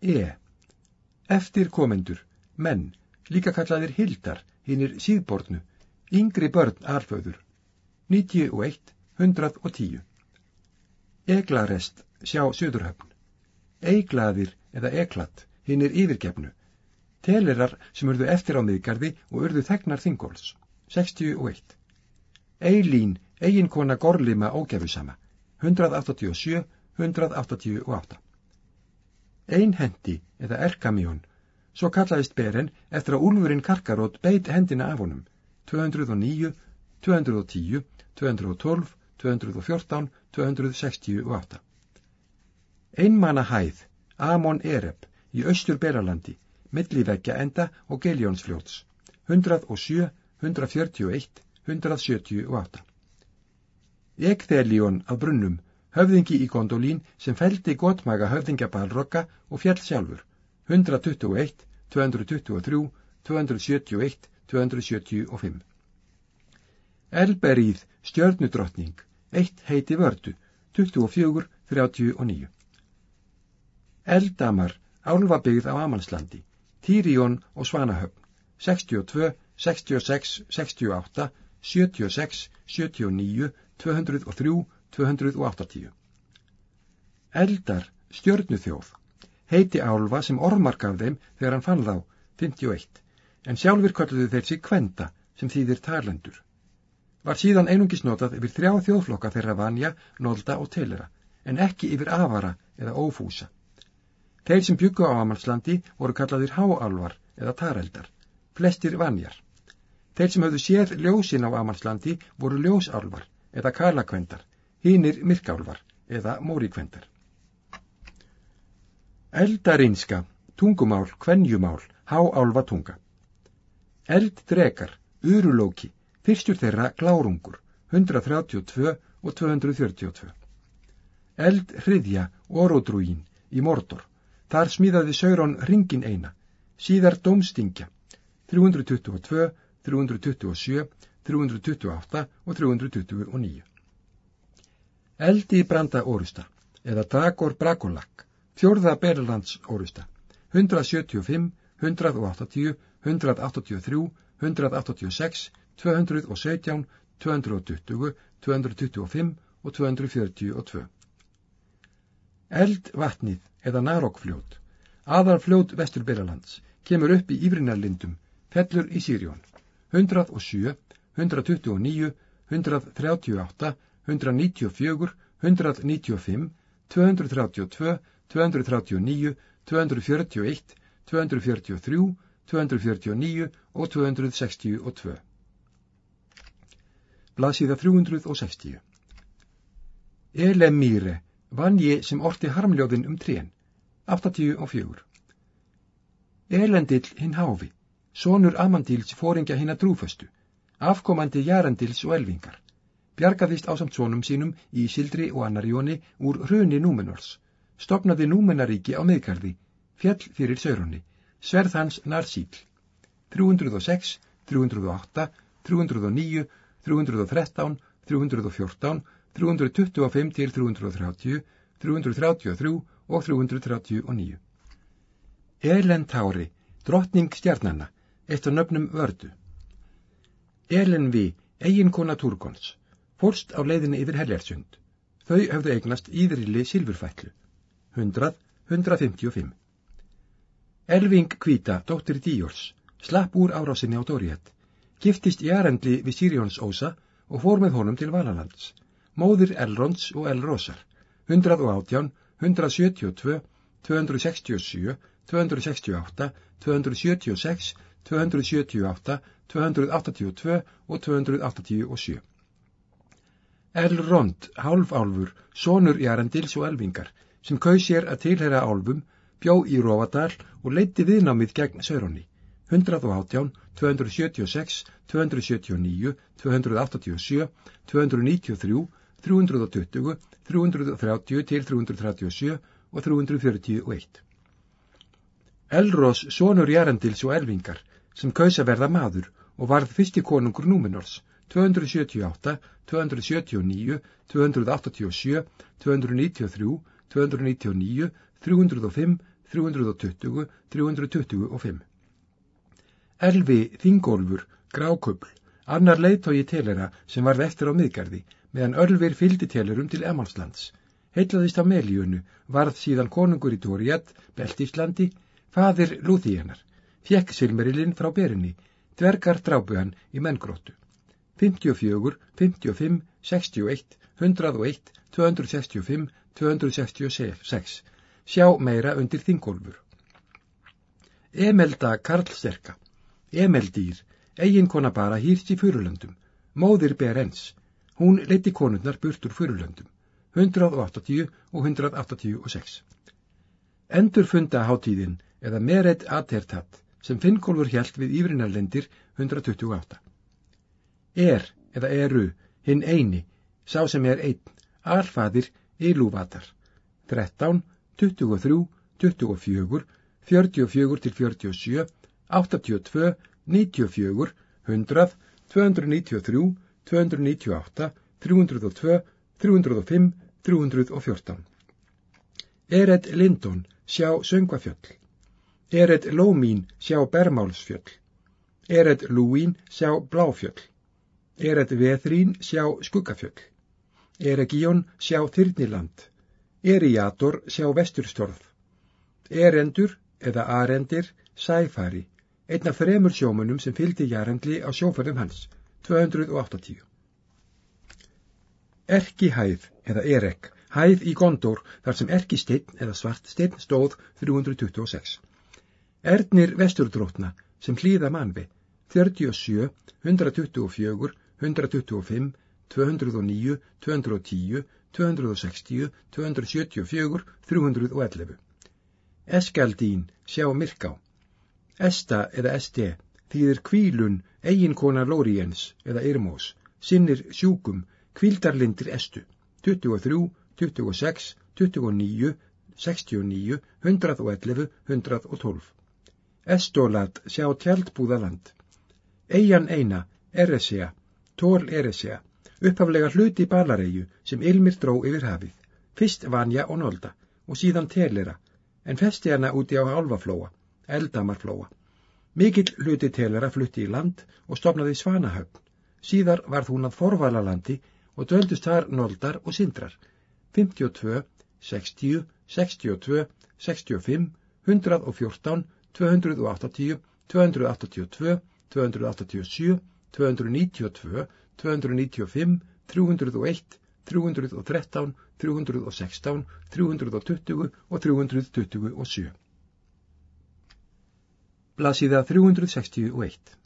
E. Eftir komendur, menn, líka kallaðir hildar, hinnir síðbortnu, yngri börn arföður, 91, 110. Eglarest, sjá söðurhöfn. Eiglaðir eða eglatt, hinnir yfirgefnu. Telerar sem urðu eftir á miðgarði og urðu þegnar þingóls, 61. Eilín, eiginkona gorlima ógefusama, 187, 188. Einhendi eða erkamjón, svo kallaðist beren eftir að úlfurinn Karkarótt beit hendina af honum, 209, 210, 212, 214, 268. Einmanna hæð, Amon Ereb, í austur Beralandi, milliveggja enda og Geljónsfljóts, 107, 141, 178. Ekþeljón af brunnum, höfðingi í gondolín sem feldi gotmaga höfðingja balrokka og fjall sjálfur, 121, 223, 271, 275. Elberíð, stjörnudrottning, eitt heiti vördu, 24, 39. Eldamar, álfabyggð á Amalslandi, Týrjón og Svanahöfn, 62, 66, 68, 76, 79, 203, 280. Eldar, stjörnuþjóð, heiti álfa sem ormar gaf þeim þegar hann fann þá, 51, en sjálfur kalluðu þeir sig kvenda sem þýðir talendur. Var síðan einungis notað yfir þrjá þjóðflokka þeirra vanja, nólda og telera, en ekki yfir avara eða ófúsa. Þeir sem byggu á Amalslandi voru kallaðir háálvar eða tareldar, flestir vanjar. Þeir sem höfðu séð ljósin á Amalslandi voru ljósálvar eða kalakvendar, hínir myrkálvar eða móríkvendar. Eldarinska, tungumál, kvenjumál, háálva tunga. Elddrekar, urulóki, fyrstur þeirra glárungur, 132 og 242. Eldhriðja, orodrúin, í Mordor, þar smíðaði Sauron ringin eina, síðar Dómstingja, 322, 327, 328 og 329. Eldi branda orusta eða Dagor Brakolak, fjórða Berlands orusta, 175, 180, 183, 186, 217, 220, 225 og 242. Eldvatnið eða Narokfljót, aðarfljót vestur Berlands, kemur upp í Ífrinarlindum, fellur í Sýrjón, 107, 129, 138, 194, 195, 232, 239, 241, 243, 249 og 262. Blasiða 360. Elemíre vann ég sem orti harmljóðin um trén, 84. Elendill hinn háfi, sonur Amandíls fóringja hinn að drúföstu, afkomandi Jarandils og Elvingar bjargaðist ásamt sónum sínum í Sildri og Annarjóni úr hruni Númenors, stopnaði Númenaríki á miðgarði, fjall fyrir Sauronni, sverð hans Narsíl, 306, 308, 309, 313, 314, 325 til 330, 333 og 339. Elentári, drottning stjarnanna, af nöfnum vördu. Elenvi, eiginkona Turgons, fórst á leiðinni yfir Heljarsund. Þau höfðu eignast íðrili Silfurfætlu. 100, 155. Elving Kvíta, dóttir Díors, slapp úr árásinni á Dóriett, giftist í arendli við Sirjóns ósa og fór með honum til Valalands. Móðir Elrons og Elrosar, 118, 172, 267, 268, 276, 278, 282 og 287. Elrond, hálfálfur, sonur Jarendils og Elvingar, sem kaus sér að tilhera álfum, bjó í Rófadal og leiti viðnámið gegn Sauronni. 118, 276, 279, 287, 293, 320, 330 til 337 og 341. Elros, sonur Jarendils og Elvingar, sem kaus að verða maður og varð fyrsti konungur Númenors, 278, 279, 287, 293, 299, 305, 320, 325. Elvi Þingólfur, Grákubl, annar leiðtói telera sem varð eftir á miðgarði, meðan Ölvir fyldi telerum til Emalslands. Heitlaðist á Melíunu, varð síðan konungur í Dóriat, Beltíslandi, fadir Lúþíjanar, fjekk Silmerilinn frá Berinni, dvergar drábu hann í menngróttu. 54, 55, 61, 101, 265, 266. Sjá meira undir Þingólfur. Emelda Karlsterka. Emeldýr, eiginkona bara hýrst í fyrulöndum. Móðir Berens. Hún leiti konurnar burt úr fyrulöndum. 180 og 186. Endurfunda hátíðin eða Meret Atertat sem Finnkolfur hjælt við Ífrinarlendir 128. Er eða eru hinn eini, sá sem er einn, alfaðir Ilúvatar. 13, 23, 24, 44 til 47, 82, 94, 100, 293, 298, 302, 305, 314. Ered Lindon sjá Söngvafjöll. Ered Lómín sjá Bermálsfjöll. Ered Lúín sjá Bláfjöll. Ered Veðrín sjá Skuggafjöll. Eregíón sjá Þyrniland. Eriator sjá Vesturstorð. Erendur eða Arendir Sæfari, einn af þremur sjómunum sem fylgdi Jarendli á sjóferðum hans, 280. Erkihæð eða Erek, hæð í Gondor þar sem erkisteinn eða svartsteinn stóð 326. Ernir vesturdrótna sem hlýða manvi, 47, 124, 125, 209, 210, 260, 274, 311. Eskaldín sjá Myrká. Esta eða Este þýðir kvílun eiginkona Lóriens eða Irmós, sinnir sjúkum, kvildarlindir Estu, 23, 26, 29, 69, 111, 112. Estólat sjá tjaldbúðaland. Eian eina, Eresea, tól Eresea, upphaflega hluti balareiu sem Ilmir dró yfir hafið, fyrst Vanja og Nolda og síðan Telera, en festi hana úti á Álfaflóa, Eldamarflóa. Mikill hluti Telera flutti í land og stopnaði Svanahöfn. Síðar varð hún að Forvalalandi og döldust þar Noldar og Sindrar. 52, 60, 62, 65, 114, 280, 282, 287, 292, 295, 301, 313, 316, 320 og 327. Blasiða 361